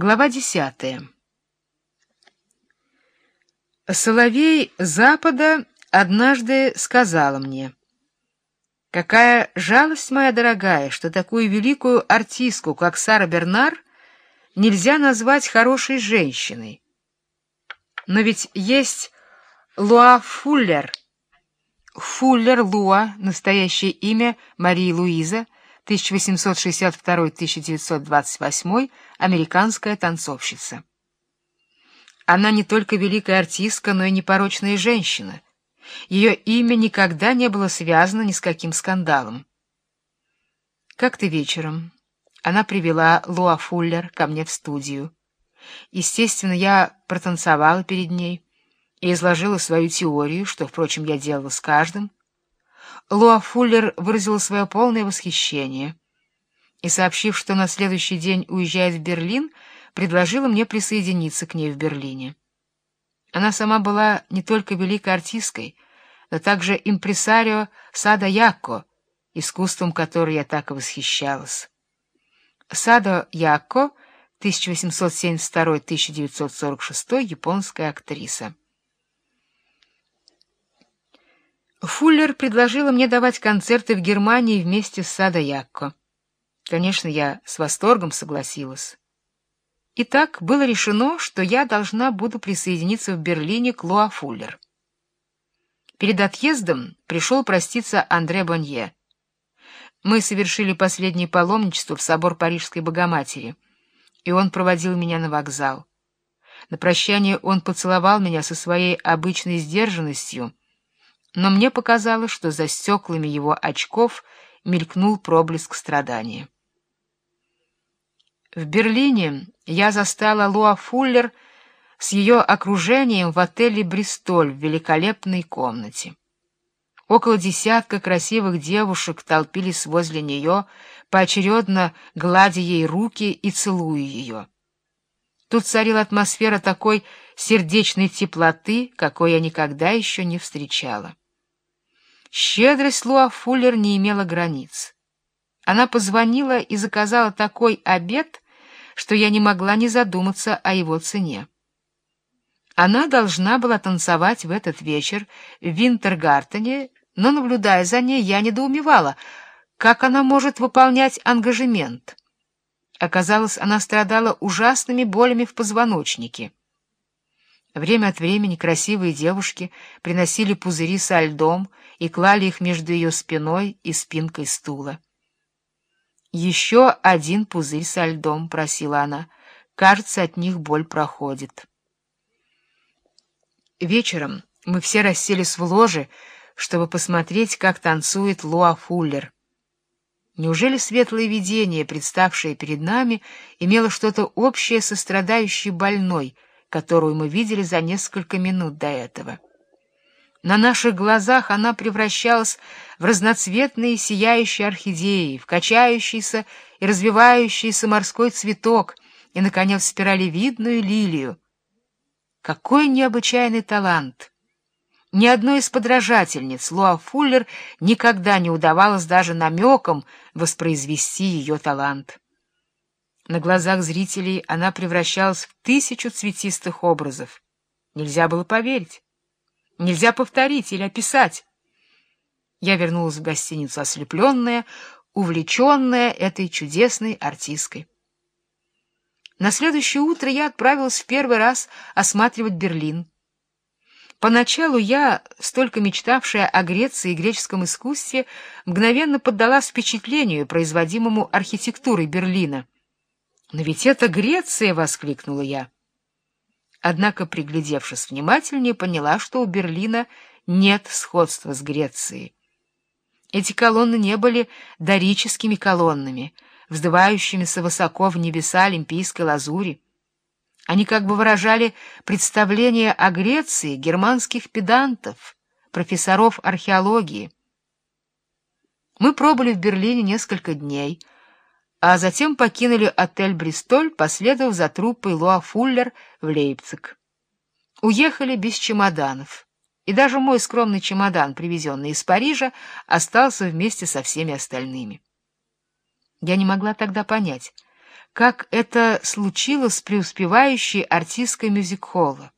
Глава десятая. Соловей Запада однажды сказала мне, «Какая жалость, моя дорогая, что такую великую артистку, как Сара Бернар, нельзя назвать хорошей женщиной. Но ведь есть Луа Фуллер. Фуллер Луа, настоящее имя Марии Луиза — 1862-1928, американская танцовщица. Она не только великая артистка, но и непорочная женщина. Ее имя никогда не было связано ни с каким скандалом. Как-то вечером она привела Луа Фуллер ко мне в студию. Естественно, я протанцевала перед ней и изложила свою теорию, что, впрочем, я делала с каждым, Луа Фуллер выразила свое полное восхищение и, сообщив, что на следующий день уезжает в Берлин, предложила мне присоединиться к ней в Берлине. Она сама была не только великой артисткой, но также импресарио Сада Якко, искусством которой я так и восхищалась. Садо Якко, 1872-1946, японская актриса. Фуллер предложила мне давать концерты в Германии вместе с Садо Якко. Конечно, я с восторгом согласилась. Итак, было решено, что я должна буду присоединиться в Берлине к Луа Фуллер. Перед отъездом пришел проститься Андре Бонье. Мы совершили последнее паломничество в собор Парижской Богоматери, и он проводил меня на вокзал. На прощание он поцеловал меня со своей обычной сдержанностью — но мне показалось, что за стеклами его очков мелькнул проблеск страдания. В Берлине я застала Луа Фуллер с ее окружением в отеле «Бристоль» в великолепной комнате. Около десятка красивых девушек толпились возле нее, поочередно гладя ей руки и целуя ее. Тут царила атмосфера такой сердечной теплоты, какой я никогда еще не встречала. Щедрость Луа Фуллер не имела границ. Она позвонила и заказала такой обед, что я не могла не задуматься о его цене. Она должна была танцевать в этот вечер в Винтергартене, но, наблюдая за ней, я недоумевала, как она может выполнять ангажемент. Оказалось, она страдала ужасными болями в позвоночнике. Время от времени красивые девушки приносили пузыри со льдом и клали их между ее спиной и спинкой стула. «Еще один пузырь со льдом», — просила она. «Кажется, от них боль проходит». Вечером мы все расселись в ложе, чтобы посмотреть, как танцует Луа Фуллер. Неужели светлое видение, представшее перед нами, имело что-то общее со страдающей больной — которую мы видели за несколько минут до этого. На наших глазах она превращалась в разноцветные сияющие орхидеи, в качающийся и развивающийся морской цветок и, наконец, спиралевидную лилию. Какой необычайный талант! Ни одной из подражательниц Луа Фуллер никогда не удавалось даже намеком воспроизвести ее талант. На глазах зрителей она превращалась в тысячу цветистых образов. Нельзя было поверить. Нельзя повторить или описать. Я вернулась в гостиницу ослепленная, увлеченная этой чудесной артисткой. На следующее утро я отправилась в первый раз осматривать Берлин. Поначалу я, столько мечтавшая о Греции и греческом искусстве, мгновенно поддалась впечатлению, производимому архитектурой Берлина — «Но ведь это Греция!» — воскликнула я. Однако, приглядевшись внимательнее, поняла, что у Берлина нет сходства с Грецией. Эти колонны не были дорическими колоннами, вздывающимися высоко в небеса олимпийской лазури. Они как бы выражали представление о Греции германских педантов, профессоров археологии. Мы пробыли в Берлине несколько дней — а затем покинули отель «Бристоль», последовав за труппой Луа Фуллер в Лейпциг. Уехали без чемоданов, и даже мой скромный чемодан, привезенный из Парижа, остался вместе со всеми остальными. Я не могла тогда понять, как это случилось с преуспевающей артисткой мюзик-холла.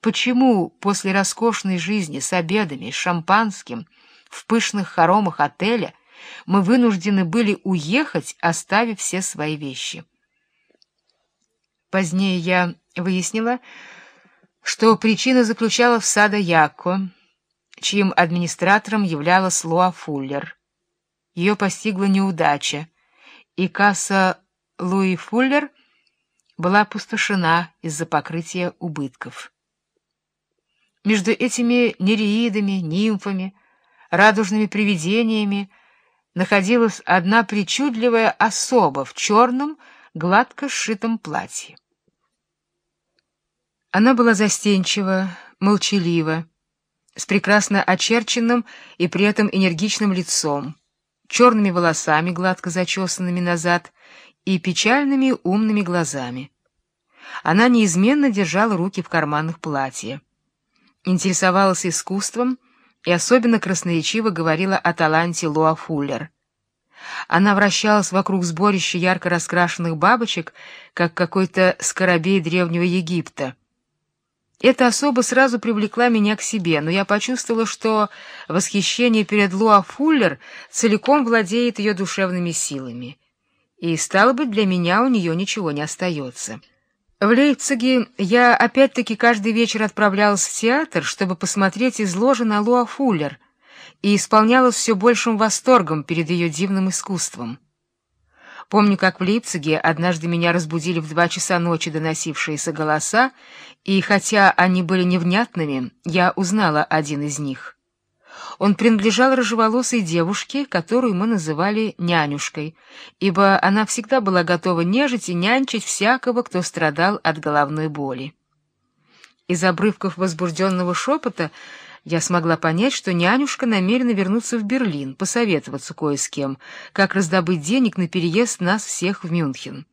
Почему после роскошной жизни с обедами, с шампанским, в пышных хоромах отеля мы вынуждены были уехать, оставив все свои вещи? Позднее я выяснила, что причина заключалась в Сада Яко, чьим администратором являлась Луа Фуллер. Ее постигла неудача, и касса Луи Фуллер была опустошена из-за покрытия убытков. Между этими нереидами, нимфами, радужными привидениями находилась одна причудливая особа в черном, гладко сшитом платье. Она была застенчива, молчалива, с прекрасно очерченным и при этом энергичным лицом, черными волосами, гладко зачесанными назад, и печальными умными глазами. Она неизменно держала руки в карманах платья, интересовалась искусством и особенно красноречиво говорила о таланте Луа Фуллер. Она вращалась вокруг сборища ярко раскрашенных бабочек, как какой-то скоробей древнего Египта — эта особа сразу привлекла меня к себе, но я почувствовала, что восхищение перед Луа Фуллер целиком владеет ее душевными силами. И, стало быть, для меня у нее ничего не остается. В Лейпциге я опять-таки каждый вечер отправлялась в театр, чтобы посмотреть из ложи на Луа Фуллер, и исполнялась все большим восторгом перед ее дивным искусством. Помню, как в Лейпциге однажды меня разбудили в два часа ночи доносившиеся голоса, и хотя они были невнятными, я узнала один из них. Он принадлежал рыжеволосой девушке, которую мы называли нянюшкой, ибо она всегда была готова нежить и нянчить всякого, кто страдал от головной боли. Из обрывков возбужденного шепота я смогла понять, что нянюшка намерена вернуться в Берлин, посоветоваться кое с кем, как раздобыть денег на переезд нас всех в Мюнхен.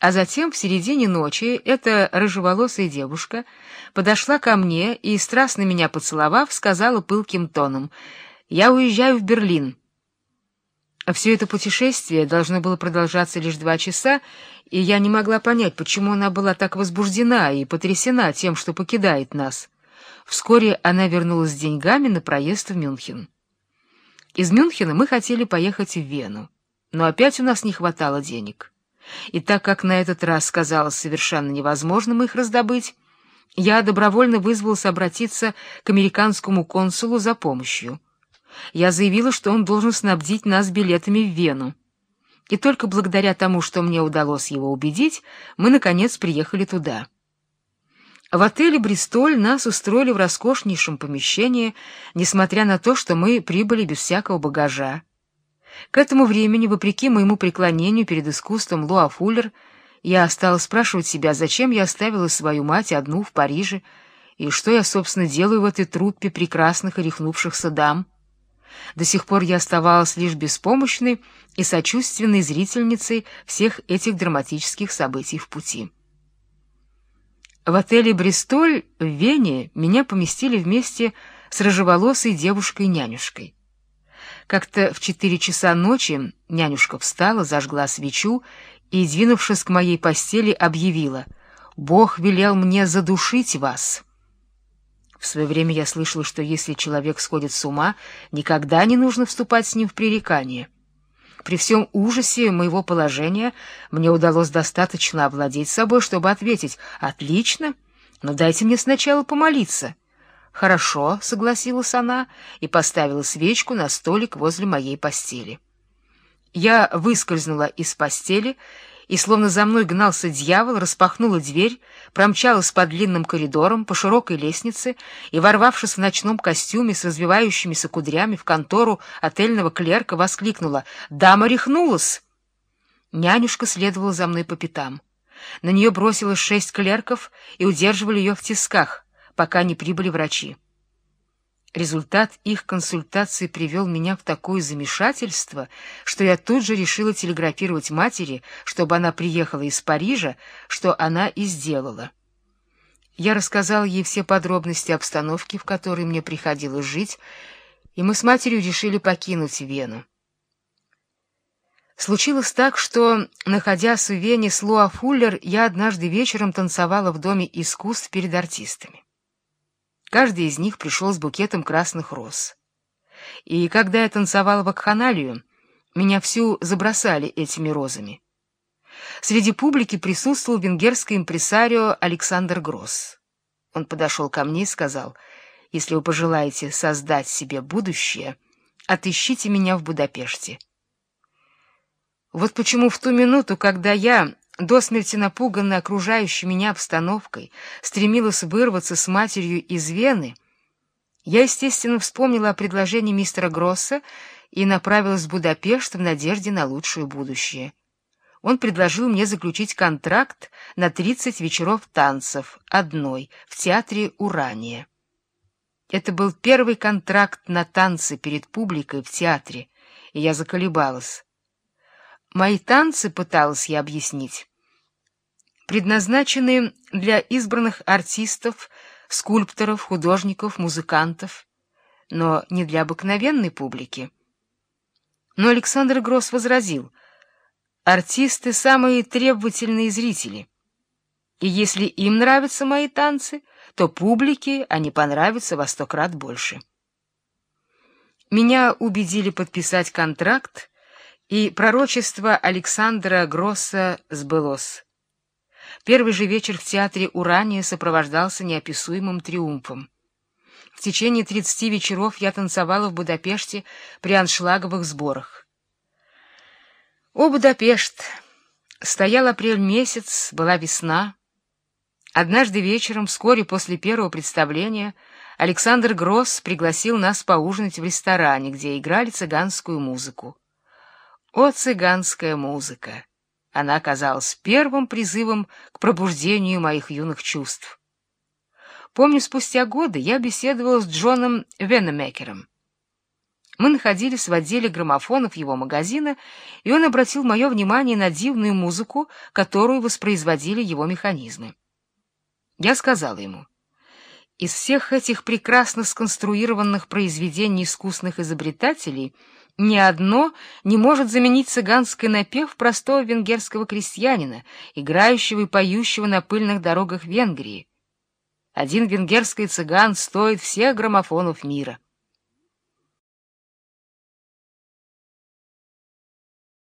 А затем, в середине ночи, эта рыжеволосая девушка подошла ко мне и, страстно меня поцеловав, сказала пылким тоном «Я уезжаю в Берлин». А все это путешествие должно было продолжаться лишь два часа, и я не могла понять, почему она была так возбуждена и потрясена тем, что покидает нас. Вскоре она вернулась с деньгами на проезд в Мюнхен. Из Мюнхена мы хотели поехать в Вену, но опять у нас не хватало денег. И так как на этот раз казалось совершенно невозможным их раздобыть, я добровольно вызвался обратиться к американскому консулу за помощью. Я заявила, что он должен снабдить нас билетами в Вену. И только благодаря тому, что мне удалось его убедить, мы, наконец, приехали туда. В отеле «Бристоль» нас устроили в роскошнейшем помещении, несмотря на то, что мы прибыли без всякого багажа. К этому времени, вопреки моему преклонению перед искусством Луа Фуллер, я стала спрашивать себя, зачем я оставила свою мать одну в Париже, и что я, собственно, делаю в этой труппе прекрасных и рехнувшихся дам. До сих пор я оставалась лишь беспомощной и сочувственной зрительницей всех этих драматических событий в пути. В отеле «Бристоль» в Вене меня поместили вместе с рыжеволосой девушкой-нянюшкой. Как-то в четыре часа ночи нянюшка встала, зажгла свечу и, двинувшись к моей постели, объявила «Бог велел мне задушить вас». В свое время я слышала, что если человек сходит с ума, никогда не нужно вступать с ним в пререкание. При всем ужасе моего положения мне удалось достаточно овладеть собой, чтобы ответить «Отлично, но дайте мне сначала помолиться». «Хорошо», — согласилась она и поставила свечку на столик возле моей постели. Я выскользнула из постели и, словно за мной гнался дьявол, распахнула дверь, промчалась по длинным коридорам, по широкой лестнице и, ворвавшись в ночном костюме с развивающимися кудрями в контору отельного клерка, воскликнула «Дама рехнулась!» Нянюшка следовала за мной по пятам. На нее бросилось шесть клерков и удерживали ее в тисках, пока не прибыли врачи. Результат их консультации привел меня в такое замешательство, что я тут же решила телеграфировать матери, чтобы она приехала из Парижа, что она и сделала. Я рассказала ей все подробности обстановки, в которой мне приходилось жить, и мы с матерью решили покинуть Вену. Случилось так, что, находясь в Вене с Луа Фуллер, я однажды вечером танцевала в Доме искусств перед артистами. Каждый из них пришел с букетом красных роз. И когда я танцевала вакханалию, меня всю забросали этими розами. Среди публики присутствовал венгерский импресарио Александр Гросс. Он подошел ко мне и сказал, «Если вы пожелаете создать себе будущее, отыщите меня в Будапеште». Вот почему в ту минуту, когда я, до смерти напуганная окружающей меня обстановкой, стремилась вырваться с матерью из Вены, я, естественно, вспомнила о предложении мистера Гросса и направилась в Будапешт в надежде на лучшее будущее. Он предложил мне заключить контракт на 30 вечеров танцев, одной, в театре «Урания». Это был первый контракт на танцы перед публикой в театре, и я заколебалась. Мои танцы, пыталась я объяснить, предназначены для избранных артистов, скульпторов, художников, музыкантов, но не для обыкновенной публики. Но Александр Гросс возразил, артисты — самые требовательные зрители, и если им нравятся мои танцы, то публике они понравятся во сто крат больше. Меня убедили подписать контракт, и пророчество Александра Гросса сбылось. Первый же вечер в театре «Урания» сопровождался неописуемым триумфом. В течение тридцати вечеров я танцевала в Будапеште при аншлаговых сборах. О, Будапешт! Стоял апрель месяц, была весна. Однажды вечером, вскоре после первого представления, Александр Гросс пригласил нас поужинать в ресторане, где играли цыганскую музыку. О, цыганская музыка! Она оказалась первым призывом к пробуждению моих юных чувств. Помню, спустя годы я беседовала с Джоном Венемекером. Мы находились в отделе граммофонов его магазина, и он обратил мое внимание на дивную музыку, которую воспроизводили его механизмы. Я сказала ему, из всех этих прекрасно сконструированных произведений искусных изобретателей — ни одно не может заменить цыганский напев простого венгерского крестьянина, играющего и поющего на пыльных дорогах Венгрии. Один венгерский цыган стоит всех граммофонов мира.